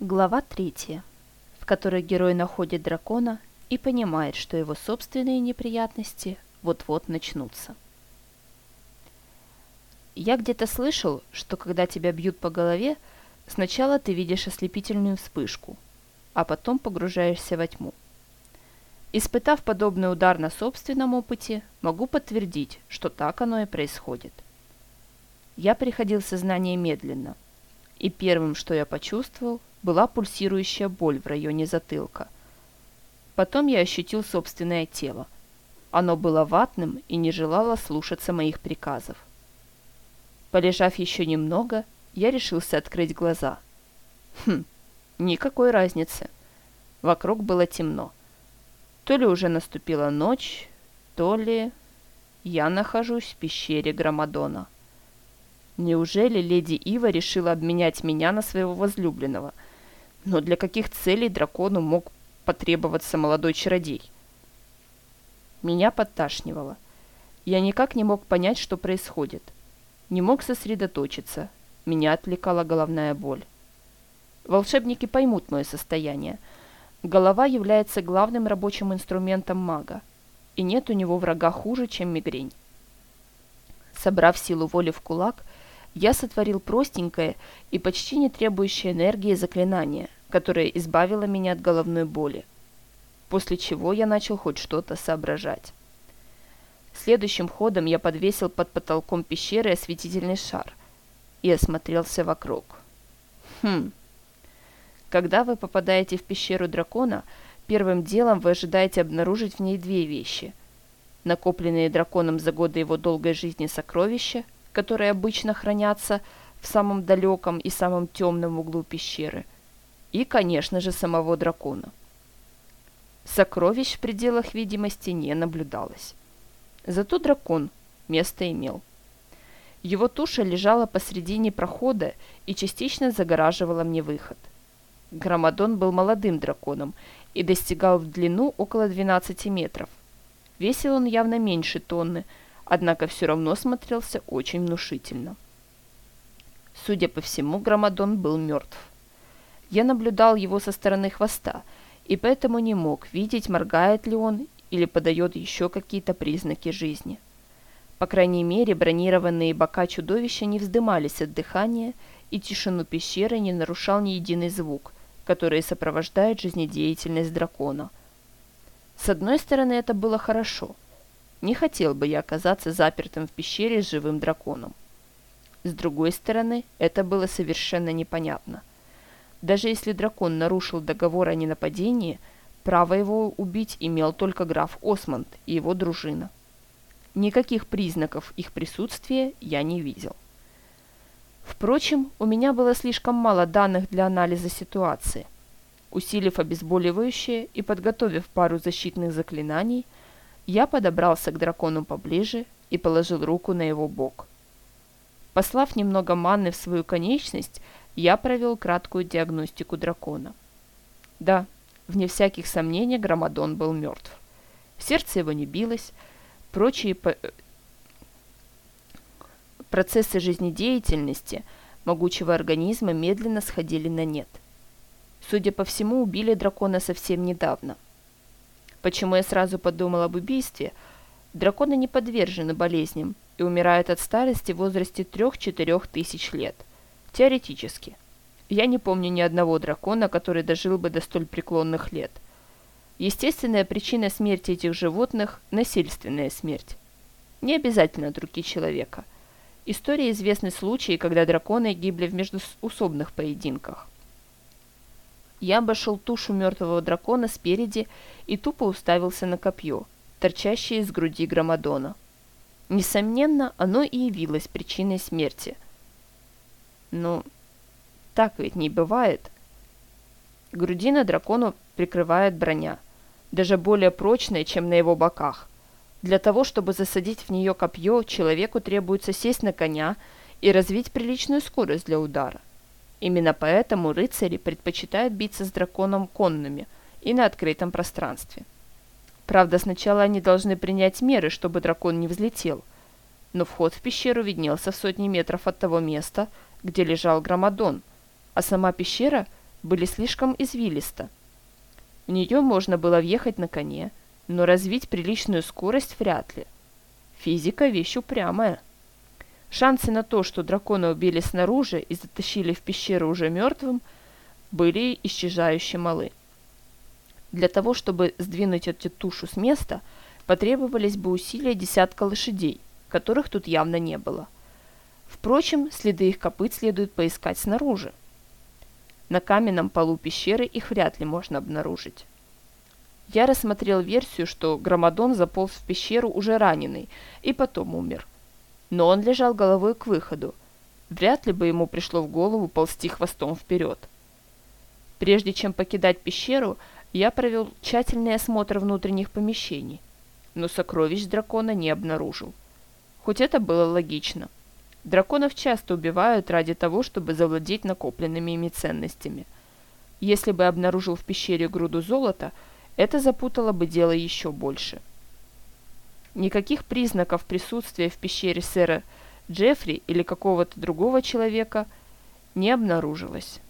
Глава третья, в которой герой находит дракона и понимает, что его собственные неприятности вот-вот начнутся. Я где-то слышал, что когда тебя бьют по голове, сначала ты видишь ослепительную вспышку, а потом погружаешься во тьму. Испытав подобный удар на собственном опыте, могу подтвердить, что так оно и происходит. Я приходил в сознание медленно, и первым, что я почувствовал, была пульсирующая боль в районе затылка. Потом я ощутил собственное тело. Оно было ватным и не желало слушаться моих приказов. Полежав еще немного, я решился открыть глаза. Хм, никакой разницы. Вокруг было темно. То ли уже наступила ночь, то ли я нахожусь в пещере Громадона. Неужели леди Ива решила обменять меня на своего возлюбленного – но для каких целей дракону мог потребоваться молодой чародей? Меня подташнивало. Я никак не мог понять, что происходит. Не мог сосредоточиться. Меня отвлекала головная боль. Волшебники поймут мое состояние. Голова является главным рабочим инструментом мага, и нет у него врага хуже, чем мигрень. Собрав силу воли в кулак, я сотворил простенькое и почти не требующее энергии заклинание, которое избавило меня от головной боли, после чего я начал хоть что-то соображать. Следующим ходом я подвесил под потолком пещеры осветительный шар и осмотрелся вокруг. Хм. Когда вы попадаете в пещеру дракона, первым делом вы ожидаете обнаружить в ней две вещи. Накопленные драконом за годы его долгой жизни сокровища – которые обычно хранятся в самом далеком и самом темном углу пещеры, и, конечно же, самого дракона. Сокровищ в пределах видимости не наблюдалось. Зато дракон место имел. Его туша лежала посредине прохода и частично загораживала мне выход. Громадон был молодым драконом и достигал в длину около 12 метров. Весил он явно меньше тонны – однако все равно смотрелся очень внушительно. Судя по всему, Громадон был мертв. Я наблюдал его со стороны хвоста, и поэтому не мог видеть, моргает ли он или подает еще какие-то признаки жизни. По крайней мере, бронированные бока чудовища не вздымались от дыхания, и тишину пещеры не нарушал ни единый звук, который сопровождает жизнедеятельность дракона. С одной стороны, это было хорошо – не хотел бы я оказаться запертым в пещере с живым драконом. С другой стороны, это было совершенно непонятно. Даже если дракон нарушил договор о ненападении, право его убить имел только граф Осмонд и его дружина. Никаких признаков их присутствия я не видел. Впрочем, у меня было слишком мало данных для анализа ситуации. Усилив обезболивающее и подготовив пару защитных заклинаний, я подобрался к дракону поближе и положил руку на его бок. Послав немного манны в свою конечность, я провел краткую диагностику дракона. Да, вне всяких сомнений, Громадон был мертв. Сердце его не билось, прочие по... процессы жизнедеятельности могучего организма медленно сходили на нет. Судя по всему, убили дракона совсем недавно. Почему я сразу подумал об убийстве? Драконы не подвержены болезням и умирают от старости в возрасте 3-4 тысяч лет. Теоретически. Я не помню ни одного дракона, который дожил бы до столь преклонных лет. Естественная причина смерти этих животных – насильственная смерть. Не обязательно от руки человека. Истории известны случаи, когда драконы гибли в междуусобных поединках. Я обошел тушу мертвого дракона спереди и тупо уставился на копье, торчащее из груди Громадона. Несомненно, оно и явилось причиной смерти. Но так ведь не бывает. Грудина дракону прикрывает броня, даже более прочная, чем на его боках. Для того, чтобы засадить в нее копье, человеку требуется сесть на коня и развить приличную скорость для удара. Именно поэтому рыцари предпочитают биться с драконом конными и на открытом пространстве. Правда, сначала они должны принять меры, чтобы дракон не взлетел. Но вход в пещеру виднелся в сотни метров от того места, где лежал Громадон, а сама пещера были слишком извилисто. В нее можно было въехать на коне, но развить приличную скорость вряд ли. Физика – вещь упрямая. Шансы на то, что дракона убили снаружи и затащили в пещеру уже мертвым, были исчезающе малы. Для того, чтобы сдвинуть эту тушу с места, потребовались бы усилия десятка лошадей, которых тут явно не было. Впрочем, следы их копыт следует поискать снаружи. На каменном полу пещеры их вряд ли можно обнаружить. Я рассмотрел версию, что Громадон заполз в пещеру уже раненый и потом умер. Но он лежал головой к выходу. Вряд ли бы ему пришло в голову ползти хвостом вперед. Прежде чем покидать пещеру, я провел тщательный осмотр внутренних помещений, но сокровищ дракона не обнаружил. Хоть это было логично. Драконов часто убивают ради того, чтобы завладеть накопленными ими ценностями. Если бы обнаружил в пещере груду золота – это запутало бы дело еще больше. Никаких признаков присутствия в пещере сэра Джеффри или какого-то другого человека не обнаружилось.